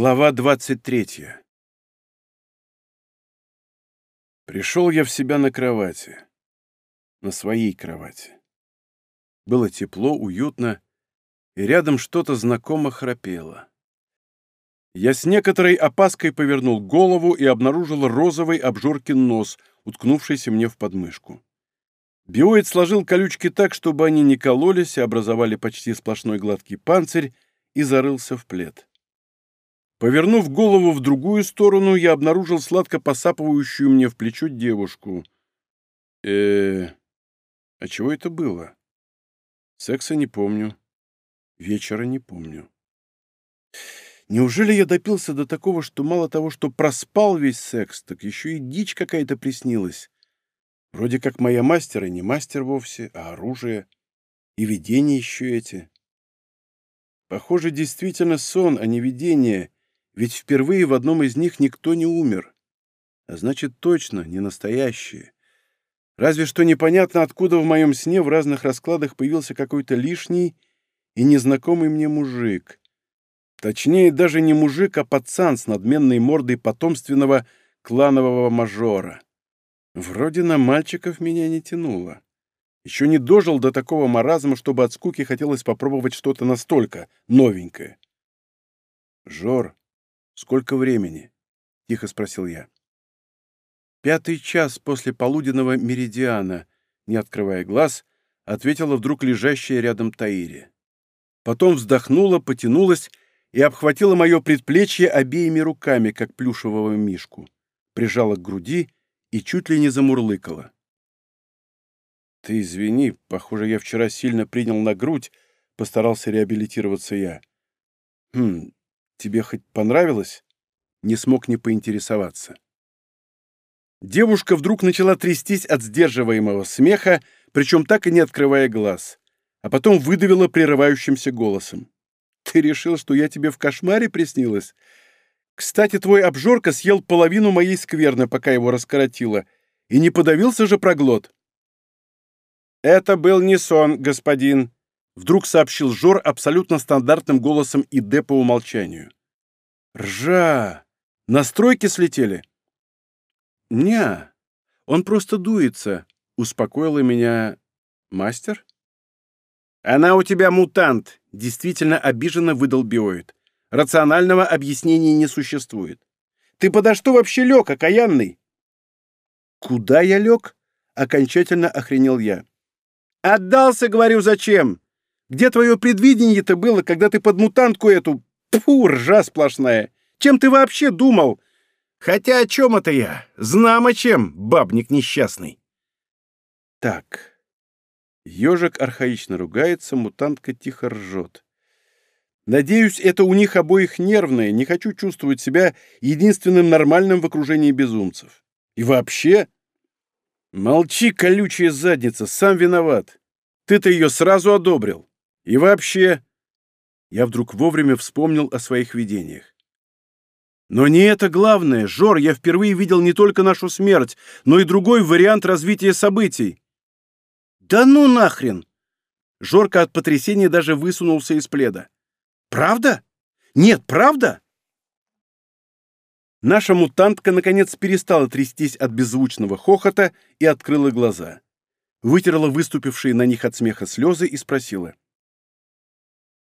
Глава 23 Пришел я в себя на кровати. На своей кровати. Было тепло, уютно, и рядом что-то знакомо храпело. Я с некоторой опаской повернул голову и обнаружил розовый обжоркин нос, уткнувшийся мне в подмышку. Биоид сложил колючки так, чтобы они не кололись, и образовали почти сплошной гладкий панцирь, и зарылся в плед. Повернув голову в другую сторону, я обнаружил сладко посапывающую мне в плечо девушку. э а чего это было? Секса не помню. Вечера не помню. Неужели я допился до такого, что мало того, что проспал весь секс, так еще и дичь какая-то приснилась? Вроде как моя мастер и не мастер вовсе, а оружие. И видения еще эти. Похоже, действительно сон, а не видение — ведь впервые в одном из них никто не умер. А значит, точно не настоящие. Разве что непонятно, откуда в моем сне в разных раскладах появился какой-то лишний и незнакомый мне мужик. Точнее, даже не мужик, а пацан с надменной мордой потомственного кланового мажора. Вроде на мальчиков меня не тянуло. Еще не дожил до такого маразма, чтобы от скуки хотелось попробовать что-то настолько новенькое. «Жор, «Сколько времени?» — тихо спросил я. «Пятый час после полуденного меридиана», — не открывая глаз, ответила вдруг лежащая рядом Таири. Потом вздохнула, потянулась и обхватила мое предплечье обеими руками, как плюшевого мишку, прижала к груди и чуть ли не замурлыкала. «Ты извини, похоже, я вчера сильно принял на грудь», — постарался реабилитироваться я. «Хм, Тебе хоть понравилось?» Не смог не поинтересоваться. Девушка вдруг начала трястись от сдерживаемого смеха, причем так и не открывая глаз, а потом выдавила прерывающимся голосом. «Ты решил, что я тебе в кошмаре приснилась? Кстати, твой обжорка съел половину моей скверны, пока его раскоротило, и не подавился же проглот». «Это был не сон, господин», Вдруг сообщил Жор абсолютно стандартным голосом ИД по умолчанию. «Ржа! Настройки слетели?» «Не, он просто дуется», — успокоила меня мастер. «Она у тебя мутант», — действительно обиженно выдал биоид. «Рационального объяснения не существует. Ты подо что вообще лег, окаянный?» «Куда я лег?» — окончательно охренел я. «Отдался, говорю, зачем? Где твое предвидение-то было, когда ты под мутантку эту... Фу, ржа сплошная! Чем ты вообще думал? Хотя о чем это я? Знамо чем, бабник несчастный!» Так. Ежик архаично ругается, мутантка тихо ржет. Надеюсь, это у них обоих нервное, не хочу чувствовать себя единственным нормальным в окружении безумцев. И вообще... Молчи, колючая задница, сам виноват. Ты-то ее сразу одобрил. И вообще...» Я вдруг вовремя вспомнил о своих видениях. Но не это главное. Жор, я впервые видел не только нашу смерть, но и другой вариант развития событий. Да ну нахрен! Жорка от потрясения даже высунулся из пледа. Правда? Нет, правда? Наша мутантка, наконец, перестала трястись от беззвучного хохота и открыла глаза. Вытерла выступившие на них от смеха слезы и спросила.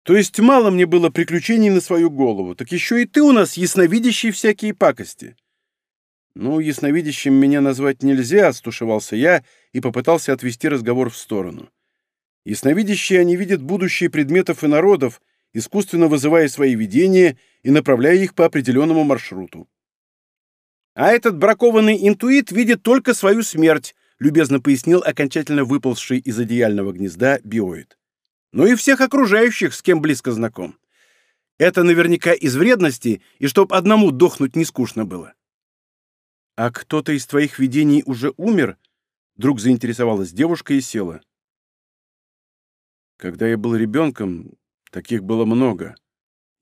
То есть мало мне было приключений на свою голову, так еще и ты у нас ясновидящий всякие пакости. Ну, ясновидящим меня назвать нельзя, стушевался я и попытался отвести разговор в сторону. Ясновидящие они видят будущее предметов и народов, искусственно вызывая свои видения и направляя их по определенному маршруту. А этот бракованный интуит видит только свою смерть, любезно пояснил окончательно выползший из одеяльного гнезда биоид но и всех окружающих, с кем близко знаком. Это наверняка из вредности, и чтоб одному дохнуть не скучно было. «А кто-то из твоих видений уже умер?» Вдруг заинтересовалась девушка и села. Когда я был ребенком, таких было много.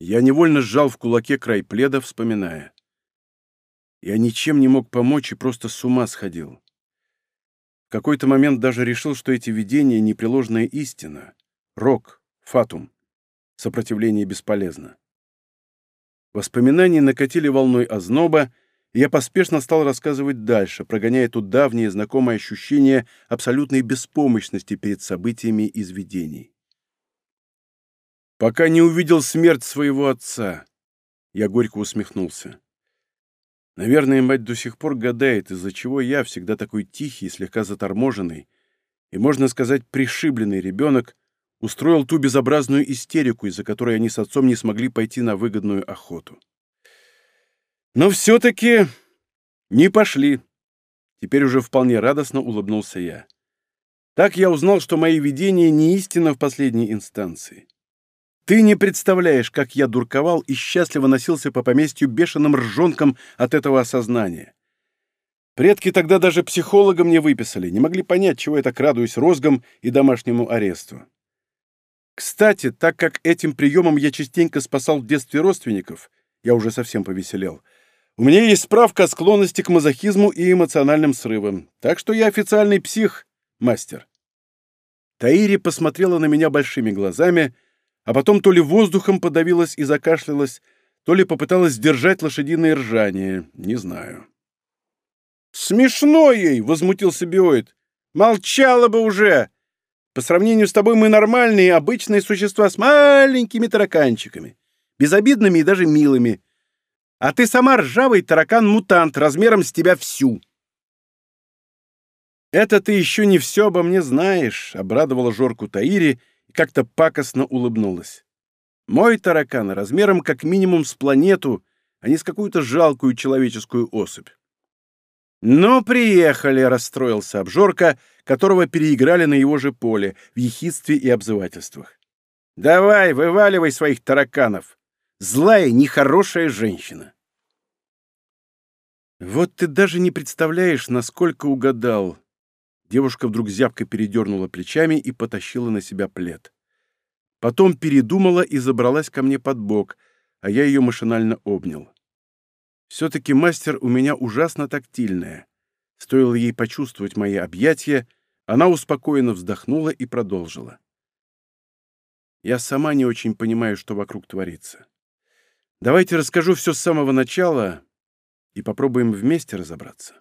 Я невольно сжал в кулаке край пледа, вспоминая. Я ничем не мог помочь и просто с ума сходил. В какой-то момент даже решил, что эти видения — непреложная истина. Рок, фатум. Сопротивление бесполезно. Воспоминания накатили волной озноба, и я поспешно стал рассказывать дальше, прогоняя тут давнее знакомое ощущение абсолютной беспомощности перед событиями из видений. Пока не увидел смерть своего отца, я горько усмехнулся. Наверное, мать до сих пор гадает, из-за чего я, всегда такой тихий, слегка заторможенный и, можно сказать, пришибленный ребенок, устроил ту безобразную истерику, из-за которой они с отцом не смогли пойти на выгодную охоту. Но все-таки не пошли. Теперь уже вполне радостно улыбнулся я. Так я узнал, что мои видения не истина в последней инстанции. Ты не представляешь, как я дурковал и счастливо носился по поместью бешеным ржонком от этого осознания. Предки тогда даже психолога мне выписали, не могли понять, чего я так радуюсь розгам и домашнему аресту. Кстати, так как этим приемом я частенько спасал в детстве родственников, я уже совсем повеселел, у меня есть справка о склонности к мазохизму и эмоциональным срывам, так что я официальный псих, мастер. Таири посмотрела на меня большими глазами, а потом то ли воздухом подавилась и закашлялась, то ли попыталась сдержать лошадиное ржание, не знаю. «Смешно ей!» — возмутился биоид. «Молчала бы уже! По сравнению с тобой мы нормальные, обычные существа с маленькими тараканчиками, безобидными и даже милыми. А ты сама ржавый таракан-мутант размером с тебя всю!» «Это ты еще не все обо мне знаешь», — обрадовала Жорку Таири и как-то пакостно улыбнулась. «Мой таракан размером как минимум с планету, а не с какую-то жалкую человеческую особь. «Ну, приехали!» — расстроился обжорка, которого переиграли на его же поле, в ехидстве и обзывательствах. «Давай, вываливай своих тараканов! Злая, нехорошая женщина!» «Вот ты даже не представляешь, насколько угадал!» Девушка вдруг зябко передернула плечами и потащила на себя плед. Потом передумала и забралась ко мне под бок, а я ее машинально обнял. Все-таки мастер у меня ужасно тактильная. Стоило ей почувствовать мои объятия, она успокоенно вздохнула и продолжила. Я сама не очень понимаю, что вокруг творится. Давайте расскажу все с самого начала и попробуем вместе разобраться.